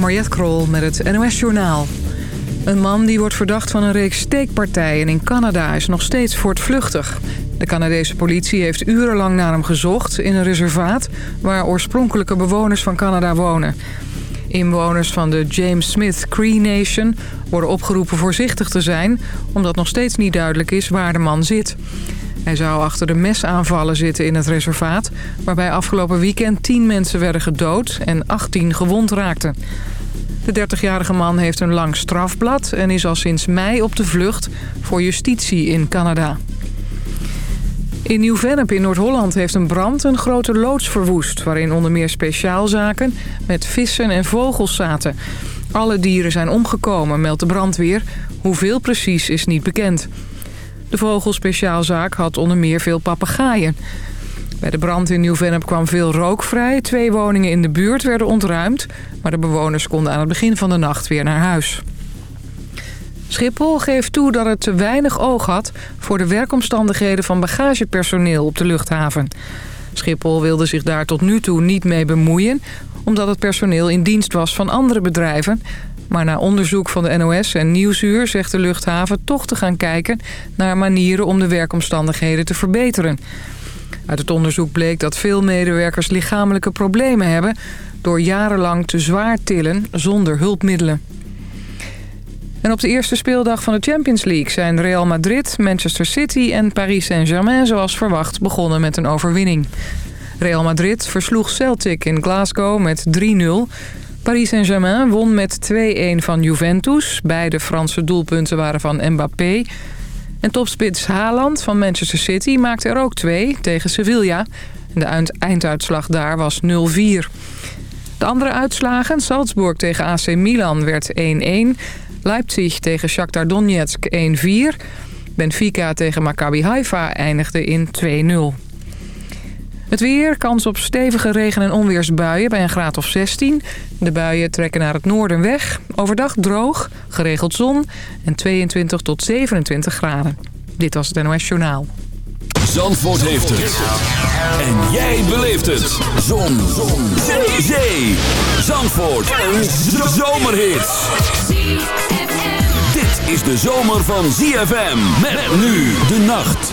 Mariette Krol met het NOS Journaal. Een man die wordt verdacht van een reeks steekpartijen in Canada is nog steeds voortvluchtig. De Canadese politie heeft urenlang naar hem gezocht in een reservaat... waar oorspronkelijke bewoners van Canada wonen. Inwoners van de James Smith Cree Nation worden opgeroepen voorzichtig te zijn... omdat nog steeds niet duidelijk is waar de man zit. Hij zou achter de mesaanvallen zitten in het reservaat... waarbij afgelopen weekend 10 mensen werden gedood en 18 gewond raakten. De 30-jarige man heeft een lang strafblad en is al sinds mei op de vlucht voor justitie in Canada. In Nieuw-Vennep in Noord-Holland heeft een brand een grote loods verwoest... waarin onder meer speciaalzaken met vissen en vogels zaten. Alle dieren zijn omgekomen, meldt de brandweer. Hoeveel precies is niet bekend. De vogelspeciaalzaak had onder meer veel papegaaien. Bij de brand in Nieuw-Vennep kwam veel rook vrij. Twee woningen in de buurt werden ontruimd... maar de bewoners konden aan het begin van de nacht weer naar huis. Schiphol geeft toe dat het te weinig oog had... voor de werkomstandigheden van bagagepersoneel op de luchthaven. Schiphol wilde zich daar tot nu toe niet mee bemoeien... omdat het personeel in dienst was van andere bedrijven... Maar na onderzoek van de NOS en Nieuwsuur zegt de luchthaven toch te gaan kijken... naar manieren om de werkomstandigheden te verbeteren. Uit het onderzoek bleek dat veel medewerkers lichamelijke problemen hebben... door jarenlang te zwaar tillen zonder hulpmiddelen. En op de eerste speeldag van de Champions League zijn Real Madrid, Manchester City en Paris Saint-Germain zoals verwacht begonnen met een overwinning. Real Madrid versloeg Celtic in Glasgow met 3-0. Paris Saint-Germain won met 2-1 van Juventus. Beide Franse doelpunten waren van Mbappé. En topspits Haaland van Manchester City maakte er ook twee tegen Sevilla. De einduitslag daar was 0-4. De andere uitslagen, Salzburg tegen AC Milan werd 1-1. Leipzig tegen Shakhtar Donetsk 1-4. Benfica tegen Maccabi Haifa eindigde in 2-0. Het weer, kans op stevige regen- en onweersbuien bij een graad of 16. De buien trekken naar het noorden weg. Overdag droog, geregeld zon en 22 tot 27 graden. Dit was het NOS Journaal. Zandvoort heeft het. En jij beleeft het. Zon. zon. Zee. Zee. Zandvoort. Een zomerhit. Dit is de zomer van ZFM. Met nu de nacht.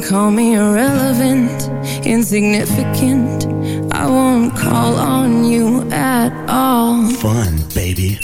can call me irrelevant, insignificant. I won't call on you at all. Fun, baby.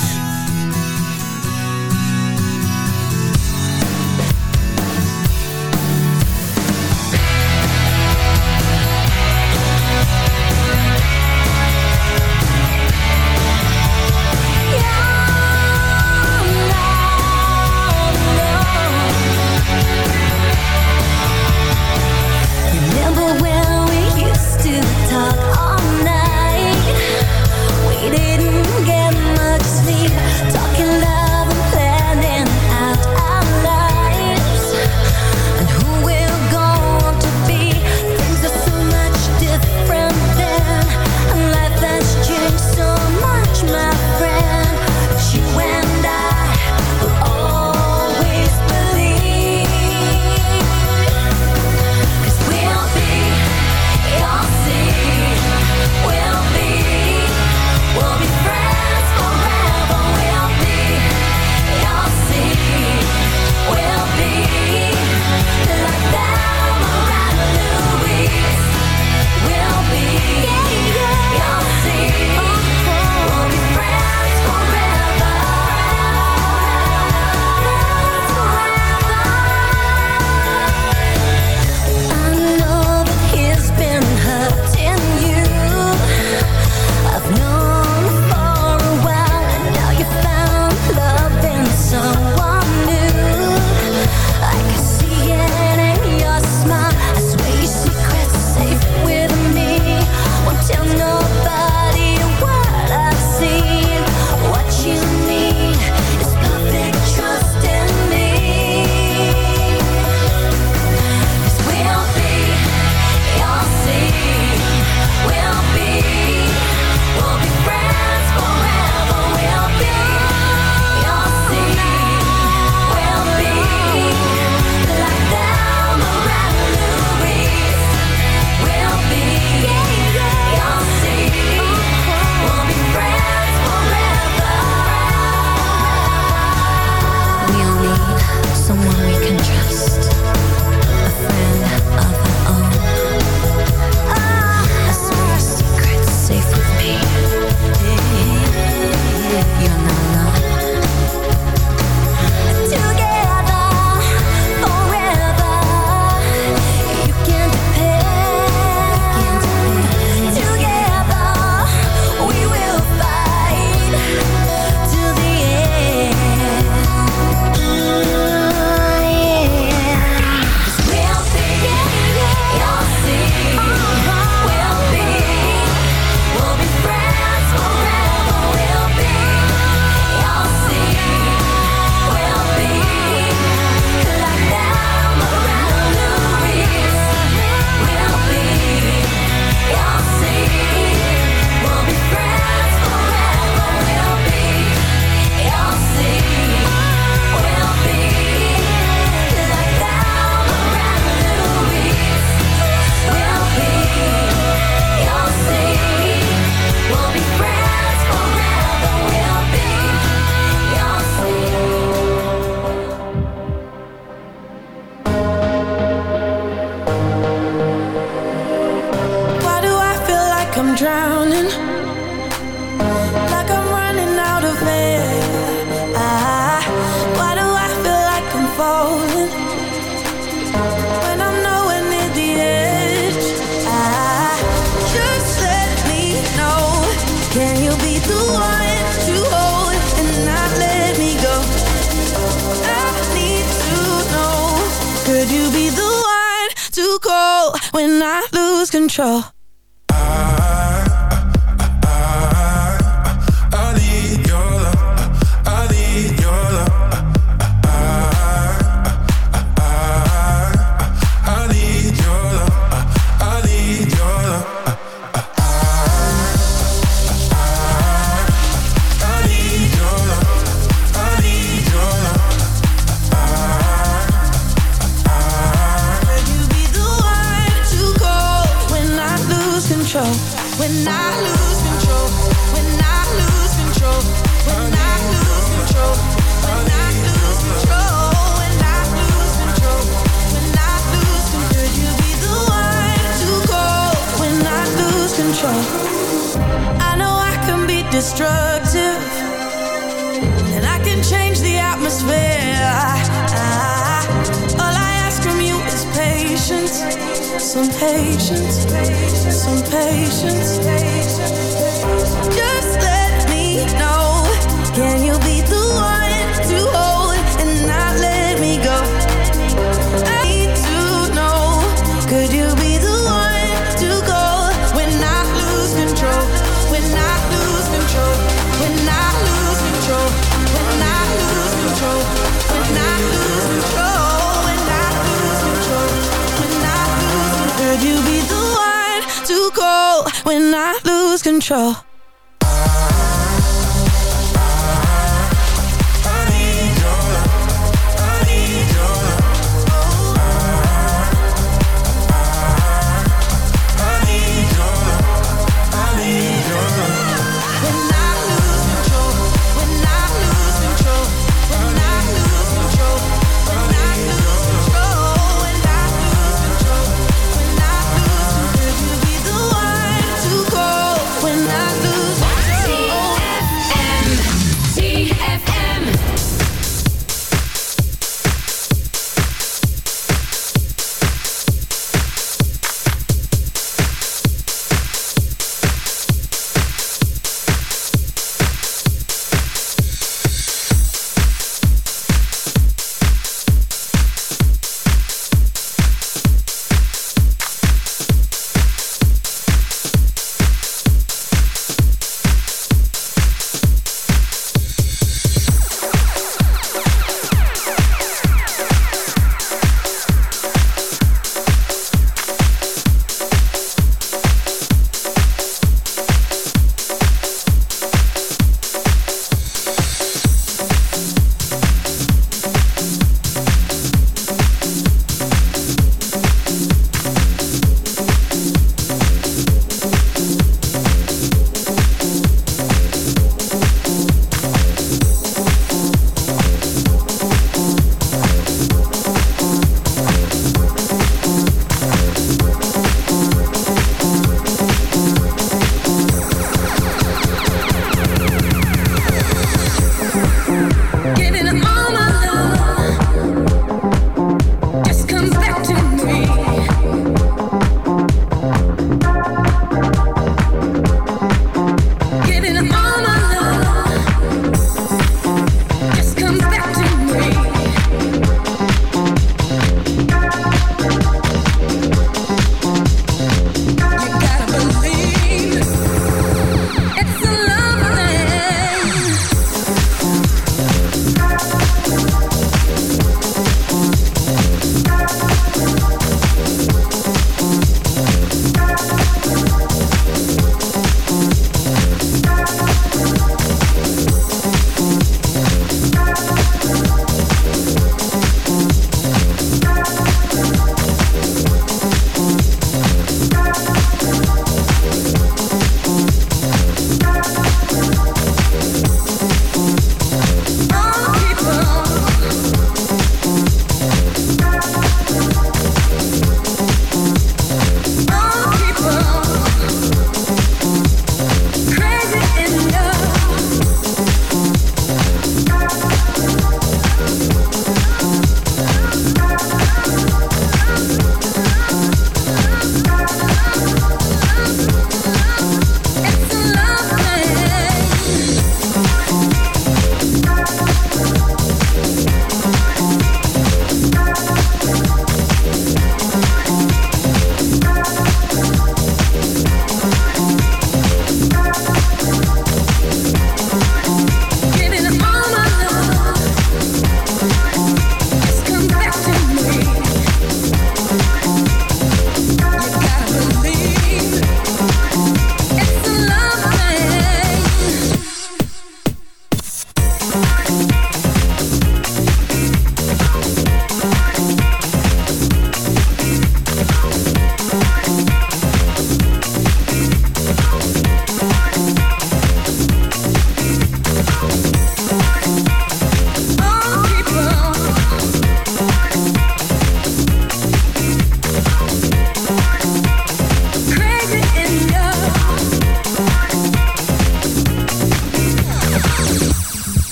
control not lose control.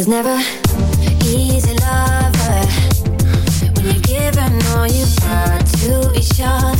was never easy lover. When you're giving all you got to each other.